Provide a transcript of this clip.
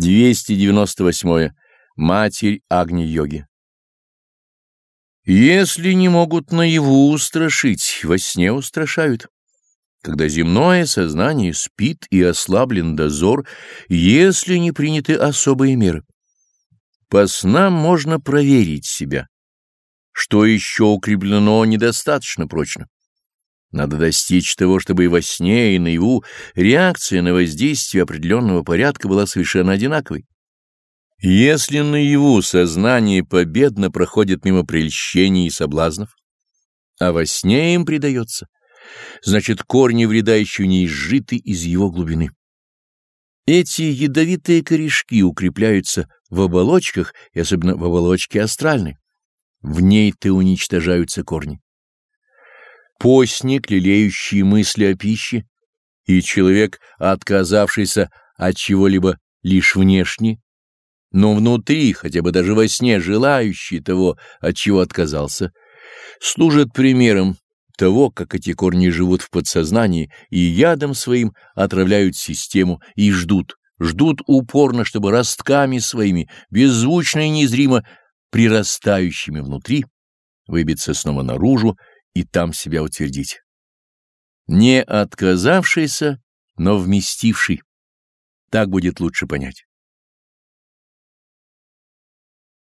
298. Матерь Агни-йоги Если не могут наяву устрашить, во сне устрашают. Когда земное сознание спит и ослаблен дозор, если не приняты особые меры. По снам можно проверить себя. Что еще укреплено недостаточно прочно. Надо достичь того, чтобы и во сне, и наяву реакция на воздействие определенного порядка была совершенно одинаковой. Если наяву сознание победно проходит мимо прельщений и соблазнов, а во сне им предается, значит корни вреда еще не изжиты из его глубины. Эти ядовитые корешки укрепляются в оболочках, и особенно в оболочке астральной. В ней-то уничтожаются корни постник, лелеющий мысли о пище, и человек, отказавшийся от чего-либо лишь внешне, но внутри, хотя бы даже во сне, желающий того, от чего отказался, служит примером того, как эти корни живут в подсознании и ядом своим отравляют систему и ждут, ждут упорно, чтобы ростками своими, беззвучно и незримо прирастающими внутри, выбиться снова наружу и там себя утвердить. Не отказавшийся, но вместивший. Так будет лучше понять.